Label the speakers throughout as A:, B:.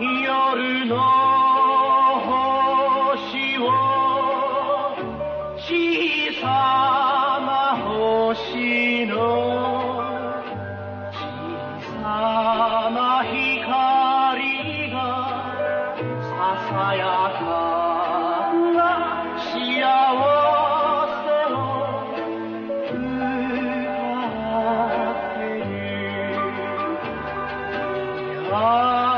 A: 夜の星を小さな星の小さな光がささやかな幸せをふあって Ah.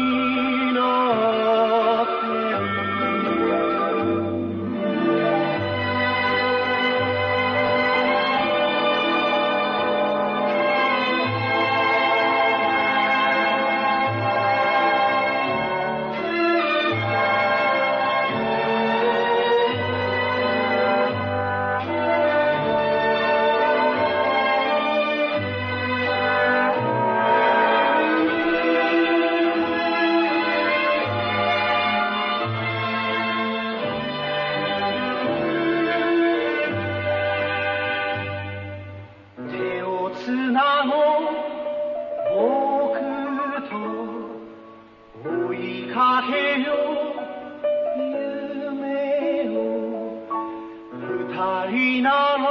A: かけよ夢を二人なら